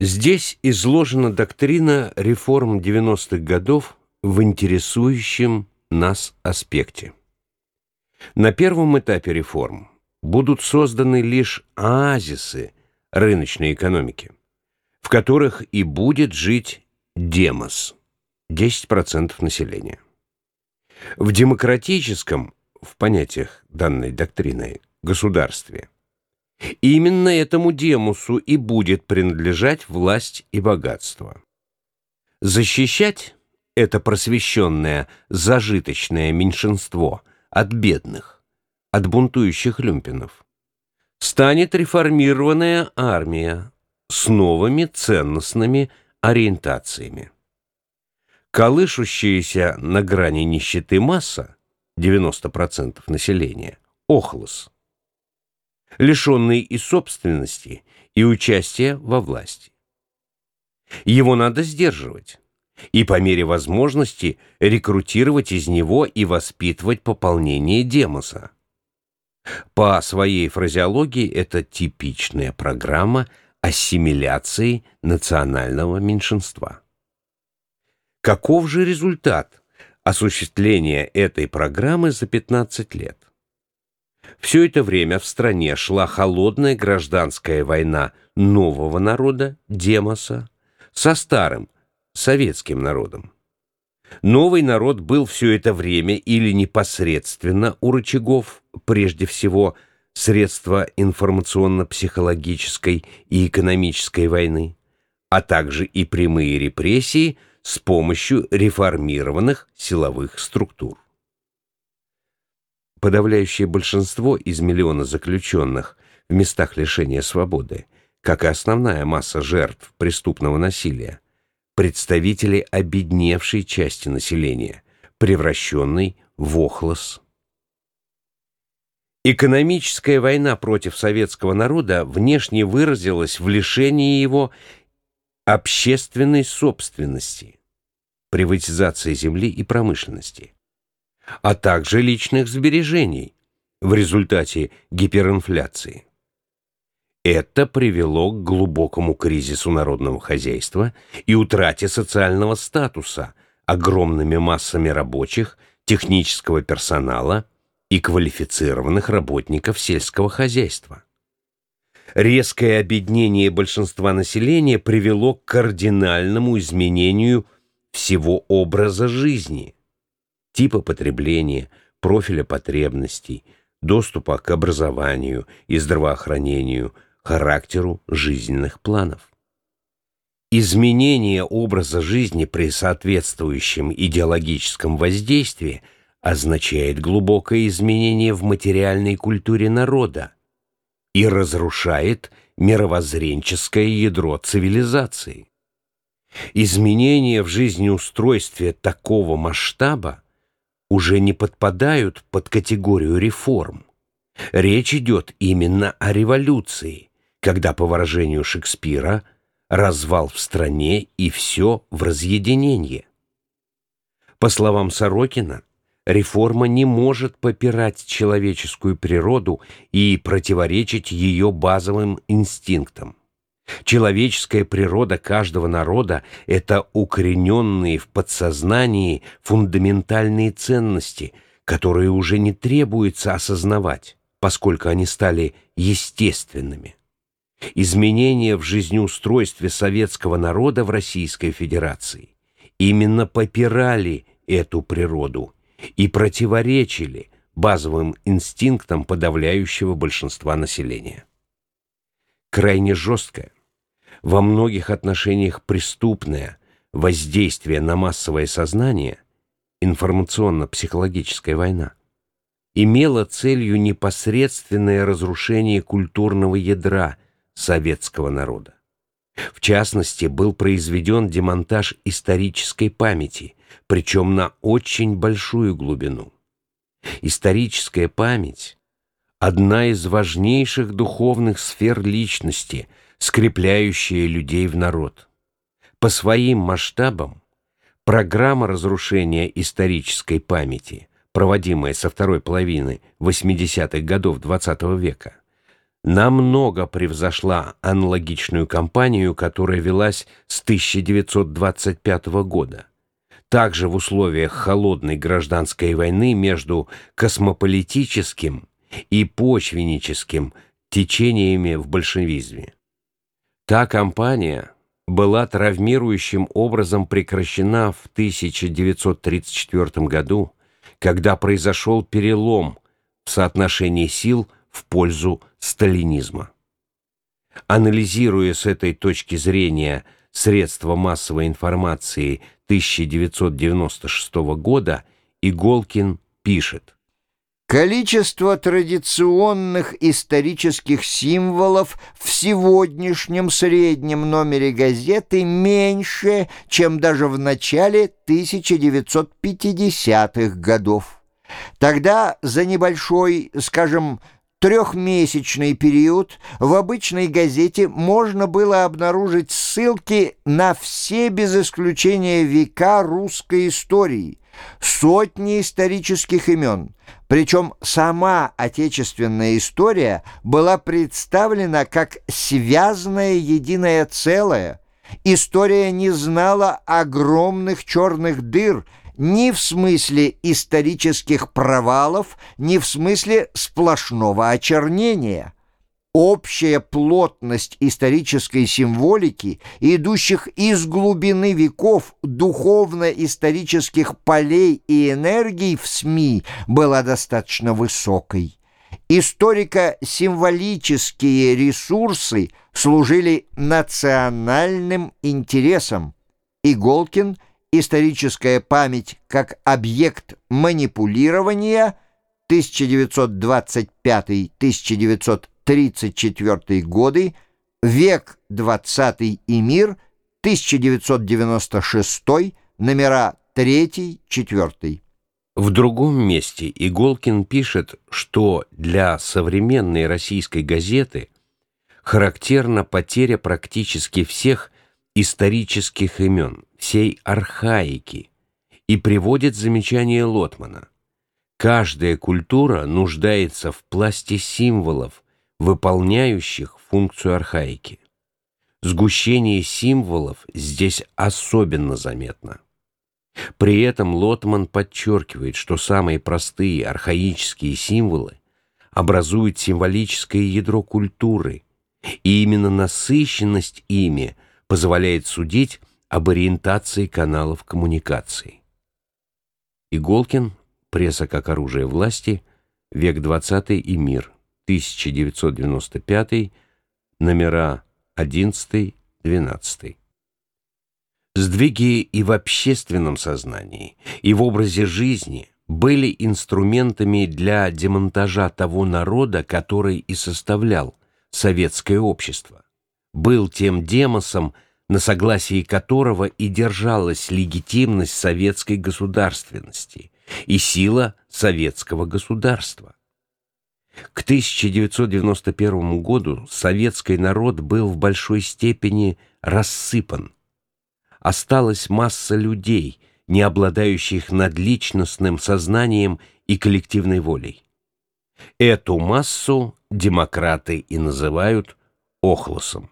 Здесь изложена доктрина реформ 90-х годов в интересующем нас аспекте. На первом этапе реформ будут созданы лишь оазисы рыночной экономики, в которых и будет жить демос – 10% населения. В демократическом, в понятиях данной доктрины, государстве – Именно этому демусу и будет принадлежать власть и богатство. Защищать это просвещенное, зажиточное меньшинство от бедных, от бунтующих люмпинов, станет реформированная армия с новыми ценностными ориентациями. Колышущаяся на грани нищеты масса, 90% населения, охлос – лишенный и собственности, и участия во власти. Его надо сдерживать и по мере возможности рекрутировать из него и воспитывать пополнение демоса. По своей фразеологии это типичная программа ассимиляции национального меньшинства. Каков же результат осуществления этой программы за 15 лет? Все это время в стране шла холодная гражданская война нового народа, демоса, со старым, советским народом. Новый народ был все это время или непосредственно у рычагов, прежде всего, средства информационно-психологической и экономической войны, а также и прямые репрессии с помощью реформированных силовых структур. Подавляющее большинство из миллиона заключенных в местах лишения свободы, как и основная масса жертв преступного насилия, представители обедневшей части населения, превращенной в охлос. Экономическая война против советского народа внешне выразилась в лишении его общественной собственности, приватизации земли и промышленности – а также личных сбережений в результате гиперинфляции. Это привело к глубокому кризису народного хозяйства и утрате социального статуса огромными массами рабочих, технического персонала и квалифицированных работников сельского хозяйства. Резкое обеднение большинства населения привело к кардинальному изменению всего образа жизни – типа потребления, профиля потребностей, доступа к образованию и здравоохранению, характеру жизненных планов. Изменение образа жизни при соответствующем идеологическом воздействии означает глубокое изменение в материальной культуре народа и разрушает мировоззренческое ядро цивилизации. Изменения в жизнеустройстве такого масштаба уже не подпадают под категорию реформ. Речь идет именно о революции, когда, по выражению Шекспира, развал в стране и все в разъединении. По словам Сорокина, реформа не может попирать человеческую природу и противоречить ее базовым инстинктам. Человеческая природа каждого народа – это укорененные в подсознании фундаментальные ценности, которые уже не требуется осознавать, поскольку они стали естественными. Изменения в жизнеустройстве советского народа в Российской Федерации именно попирали эту природу и противоречили базовым инстинктам подавляющего большинства населения. Крайне жесткое, во многих отношениях преступное воздействие на массовое сознание, информационно-психологическая война, имела целью непосредственное разрушение культурного ядра советского народа. В частности, был произведен демонтаж исторической памяти, причем на очень большую глубину. Историческая память – одна из важнейших духовных сфер личности – скрепляющее людей в народ. По своим масштабам программа разрушения исторической памяти, проводимая со второй половины 80-х годов XX века, намного превзошла аналогичную кампанию, которая велась с 1925 года. Также в условиях холодной гражданской войны между космополитическим и почвенническим течениями в большевизме. Та кампания была травмирующим образом прекращена в 1934 году, когда произошел перелом в соотношении сил в пользу сталинизма. Анализируя с этой точки зрения средства массовой информации 1996 года, Иголкин пишет Количество традиционных исторических символов в сегодняшнем среднем номере газеты меньше, чем даже в начале 1950-х годов. Тогда за небольшой, скажем, трехмесячный период в обычной газете можно было обнаружить ссылки на все без исключения века русской истории, сотни исторических имен, причем сама отечественная история была представлена как связанное единое целое. История не знала огромных черных дыр ни в смысле исторических провалов, ни в смысле сплошного очернения общая плотность исторической символики, идущих из глубины веков духовно-исторических полей и энергий в СМИ, была достаточно высокой. Историко-символические ресурсы служили национальным интересам. Иголкин «Историческая память как объект манипулирования» 1925-1930 1934 годы, век 20 и мир, 1996, номера 3-4. В другом месте Иголкин пишет, что для современной российской газеты характерна потеря практически всех исторических имен, всей архаики, и приводит замечание Лотмана. Каждая культура нуждается в пласте символов, выполняющих функцию архаики. Сгущение символов здесь особенно заметно. При этом Лотман подчеркивает, что самые простые архаические символы образуют символическое ядро культуры, и именно насыщенность ими позволяет судить об ориентации каналов коммуникации. Иголкин, пресса как оружие власти, век 20 и мир, 1995, номера 11-12. Сдвиги и в общественном сознании, и в образе жизни были инструментами для демонтажа того народа, который и составлял советское общество. Был тем демосом, на согласии которого и держалась легитимность советской государственности и сила советского государства. К 1991 году советский народ был в большой степени рассыпан. Осталась масса людей, не обладающих надличностным сознанием и коллективной волей. Эту массу демократы и называют охлосом.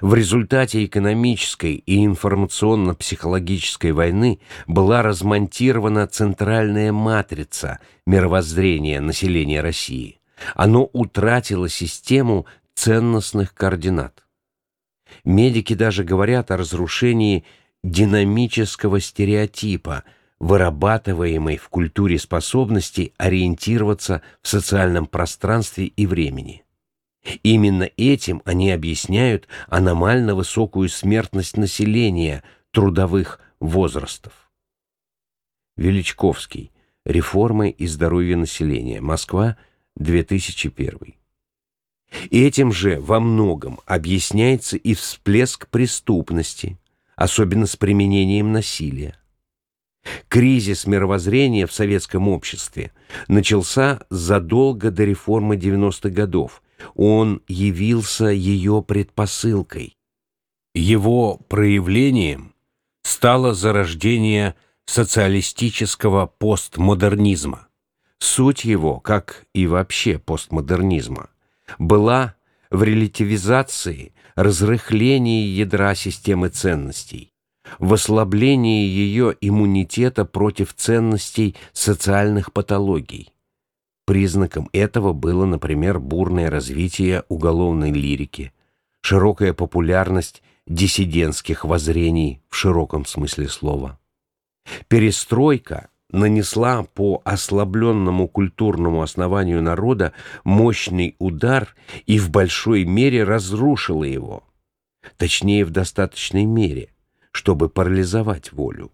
В результате экономической и информационно-психологической войны была размонтирована центральная матрица мировоззрения населения России. Оно утратило систему ценностных координат. Медики даже говорят о разрушении динамического стереотипа, вырабатываемой в культуре способности ориентироваться в социальном пространстве и времени. Именно этим они объясняют аномально высокую смертность населения трудовых возрастов. Величковский. Реформы и здоровье населения. Москва, 2001. И этим же во многом объясняется и всплеск преступности, особенно с применением насилия. Кризис мировоззрения в советском обществе начался задолго до реформы 90-х годов, он явился ее предпосылкой. Его проявлением стало зарождение социалистического постмодернизма. Суть его, как и вообще постмодернизма, была в релятивизации, разрыхлении ядра системы ценностей, в ослаблении ее иммунитета против ценностей социальных патологий. Признаком этого было, например, бурное развитие уголовной лирики, широкая популярность диссидентских воззрений в широком смысле слова. Перестройка нанесла по ослабленному культурному основанию народа мощный удар и в большой мере разрушила его, точнее в достаточной мере, чтобы парализовать волю.